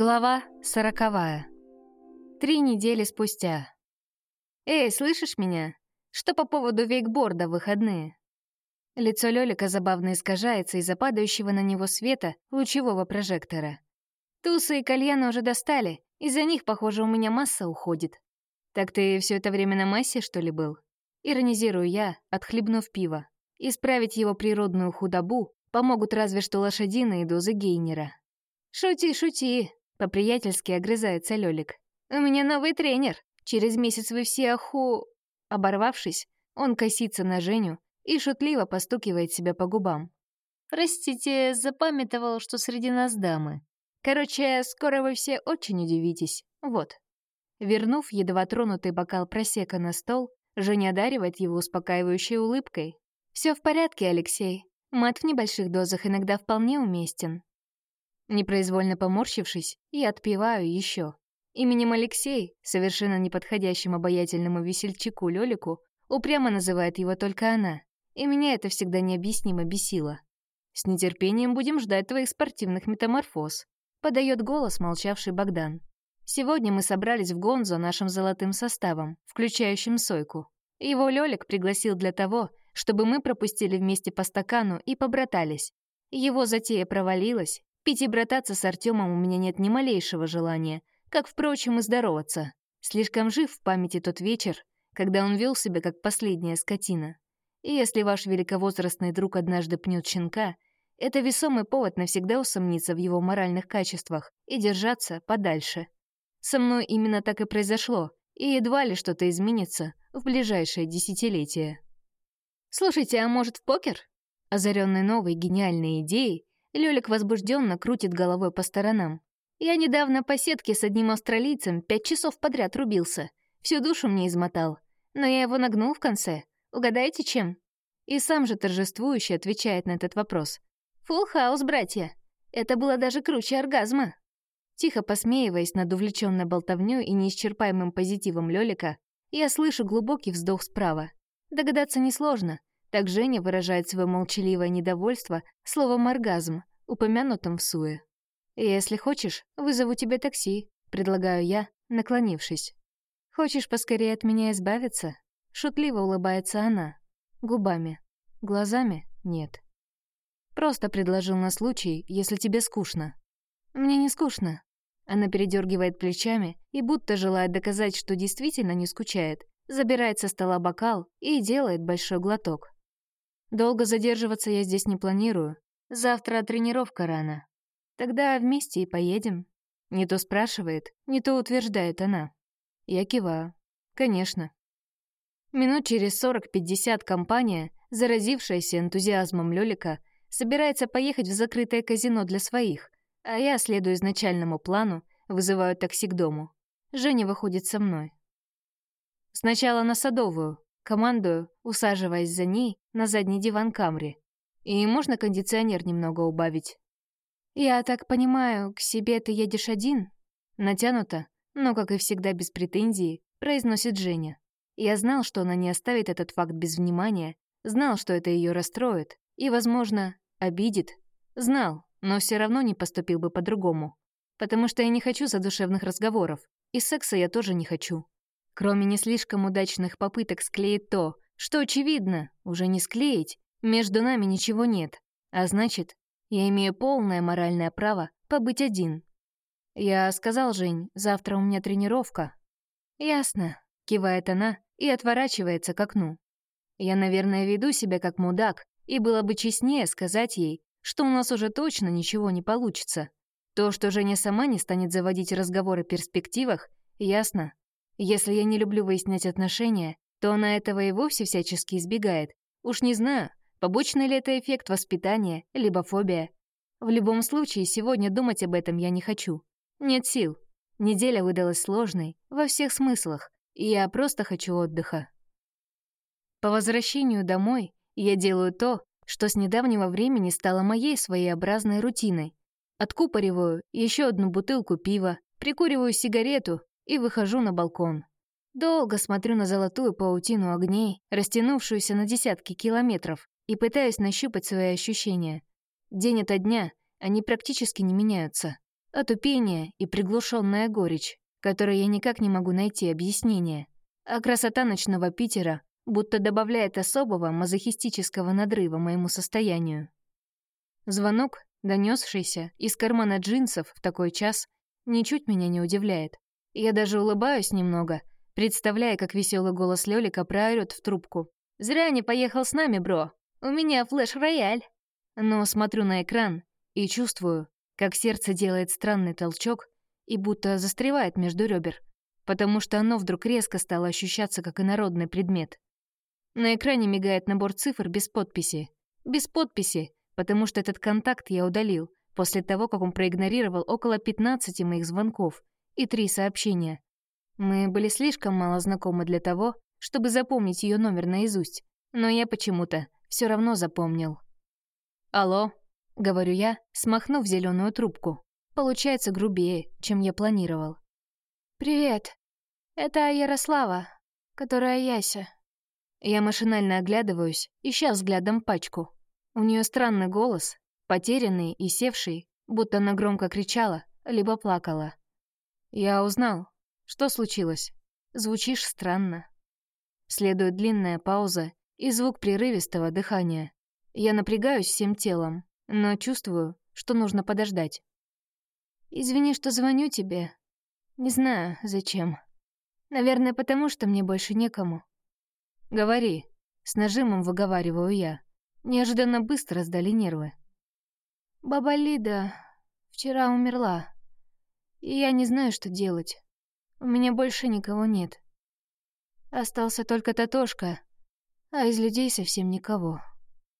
Глава сороковая. Три недели спустя. «Эй, слышишь меня? Что по поводу вейкборда в выходные?» Лицо Лёлика забавно искажается из-за падающего на него света лучевого прожектора. Тусы и кальяны уже достали, из-за них, похоже, у меня масса уходит. «Так ты все это время на массе, что ли, был?» Иронизирую я, отхлебнув пиво. Исправить его природную худобу помогут разве что лошадиные дозы гейнера. «Шути, шути!» По-приятельски огрызается Лёлик. «У меня новый тренер. Через месяц вы все оху...» Оборвавшись, он косится на Женю и шутливо постукивает себя по губам. «Простите, запамятовал, что среди нас дамы. Короче, скоро вы все очень удивитесь. Вот». Вернув едва тронутый бокал просека на стол, Женя одаривает его успокаивающей улыбкой. «Все в порядке, Алексей. Мат в небольших дозах иногда вполне уместен. Непроизвольно поморщившись, я отпиваю еще. Именем Алексей, совершенно неподходящим обаятельному весельчаку Лёлику, упрямо называет его только она, и меня это всегда необъяснимо бесило. «С нетерпением будем ждать твоих спортивных метаморфоз», — подает голос молчавший Богдан. «Сегодня мы собрались в Гонзо нашим золотым составом, включающим Сойку. Его Лёлик пригласил для того, чтобы мы пропустили вместе по стакану и побратались. Его затея провалилась, Пить и брататься с Артемом у меня нет ни малейшего желания, как, впрочем, и здороваться. Слишком жив в памяти тот вечер, когда он вел себя как последняя скотина. И если ваш великовозрастный друг однажды пнет щенка, это весомый повод навсегда усомниться в его моральных качествах и держаться подальше. Со мной именно так и произошло, и едва ли что-то изменится в ближайшее десятилетие. «Слушайте, а может, в покер?» Озаренный новой гениальной идеей, Лёлик возбужденно крутит головой по сторонам. Я недавно по сетке с одним австралийцем пять часов подряд рубился. Всю душу мне измотал. Но я его нагнул в конце. Угадайте, чем? И сам же торжествующе отвечает на этот вопрос. «Фулл хаус, братья! Это было даже круче оргазма!» Тихо посмеиваясь над увлечённой болтовнёй и неисчерпаемым позитивом Лёлика, я слышу глубокий вздох справа. Догадаться несложно. Так Женя выражает свое молчаливое недовольство словом «оргазм», упомянутым в суе. «Если хочешь, вызову тебе такси», — предлагаю я, наклонившись. «Хочешь поскорее от меня избавиться?» Шутливо улыбается она. Губами. Глазами — нет. Просто предложил на случай, если тебе скучно. Мне не скучно. Она передергивает плечами и, будто желая доказать, что действительно не скучает, забирает со стола бокал и делает большой глоток. Долго задерживаться я здесь не планирую. Завтра тренировка рано. Тогда вместе и поедем. Не то спрашивает, не то утверждает она. Я киваю. Конечно. Минут через 40-50 компания, заразившаяся энтузиазмом Лёлика, собирается поехать в закрытое казино для своих, а я, следуя изначальному плану, вызываю такси к дому. Женя выходит со мной. Сначала на Садовую, командую, усаживаясь за ней на задний диван Камри. И можно кондиционер немного убавить. «Я так понимаю, к себе ты едешь один?» Натянуто, но, как и всегда, без претензий, произносит Женя. Я знал, что она не оставит этот факт без внимания, знал, что это ее расстроит и, возможно, обидит. Знал, но все равно не поступил бы по-другому. Потому что я не хочу задушевных разговоров, и секса я тоже не хочу. Кроме не слишком удачных попыток склеить то, что, очевидно, уже не склеить, между нами ничего нет. А значит, я имею полное моральное право побыть один. Я сказал Жень, завтра у меня тренировка. Ясно, кивает она и отворачивается к окну. Я, наверное, веду себя как мудак, и было бы честнее сказать ей, что у нас уже точно ничего не получится. То, что Женя сама не станет заводить разговор о перспективах, ясно. Если я не люблю выяснять отношения, то она этого и вовсе всячески избегает. Уж не знаю, побочный ли это эффект воспитания, либо фобия. В любом случае, сегодня думать об этом я не хочу. Нет сил. Неделя выдалась сложной, во всех смыслах, и я просто хочу отдыха. По возвращению домой я делаю то, что с недавнего времени стало моей своеобразной рутиной. Откупориваю еще одну бутылку пива, прикуриваю сигарету и выхожу на балкон. Долго смотрю на золотую паутину огней, растянувшуюся на десятки километров, и пытаюсь нащупать свои ощущения. День ото дня они практически не меняются. Отупение и приглушенная горечь, которой я никак не могу найти объяснение. А красота ночного Питера будто добавляет особого мазохистического надрыва моему состоянию. Звонок, донесшийся из кармана джинсов в такой час, ничуть меня не удивляет. Я даже улыбаюсь немного, представляя, как веселый голос Лёлика проорёт в трубку. «Зря не поехал с нами, бро. У меня флеш-рояль». Но смотрю на экран и чувствую, как сердце делает странный толчок и будто застревает между ребер, потому что оно вдруг резко стало ощущаться как инородный предмет. На экране мигает набор цифр без подписи. Без подписи, потому что этот контакт я удалил после того, как он проигнорировал около 15 моих звонков и три сообщения. Мы были слишком мало знакомы для того, чтобы запомнить ее номер наизусть, но я почему-то все равно запомнил. «Алло», — говорю я, смахнув зеленую трубку. Получается грубее, чем я планировал. «Привет. Это Ярослава, которая Яся». Я машинально оглядываюсь, ища взглядом пачку. У нее странный голос, потерянный и севший, будто она громко кричала, либо плакала. Я узнал. Что случилось? Звучишь странно. Следует длинная пауза и звук прерывистого дыхания. Я напрягаюсь всем телом, но чувствую, что нужно подождать. «Извини, что звоню тебе. Не знаю, зачем. Наверное, потому что мне больше некому». «Говори», — с нажимом выговариваю я. Неожиданно быстро сдали нервы. «Баба Лида вчера умерла, и я не знаю, что делать. У меня больше никого нет. Остался только Татошка, а из людей совсем никого».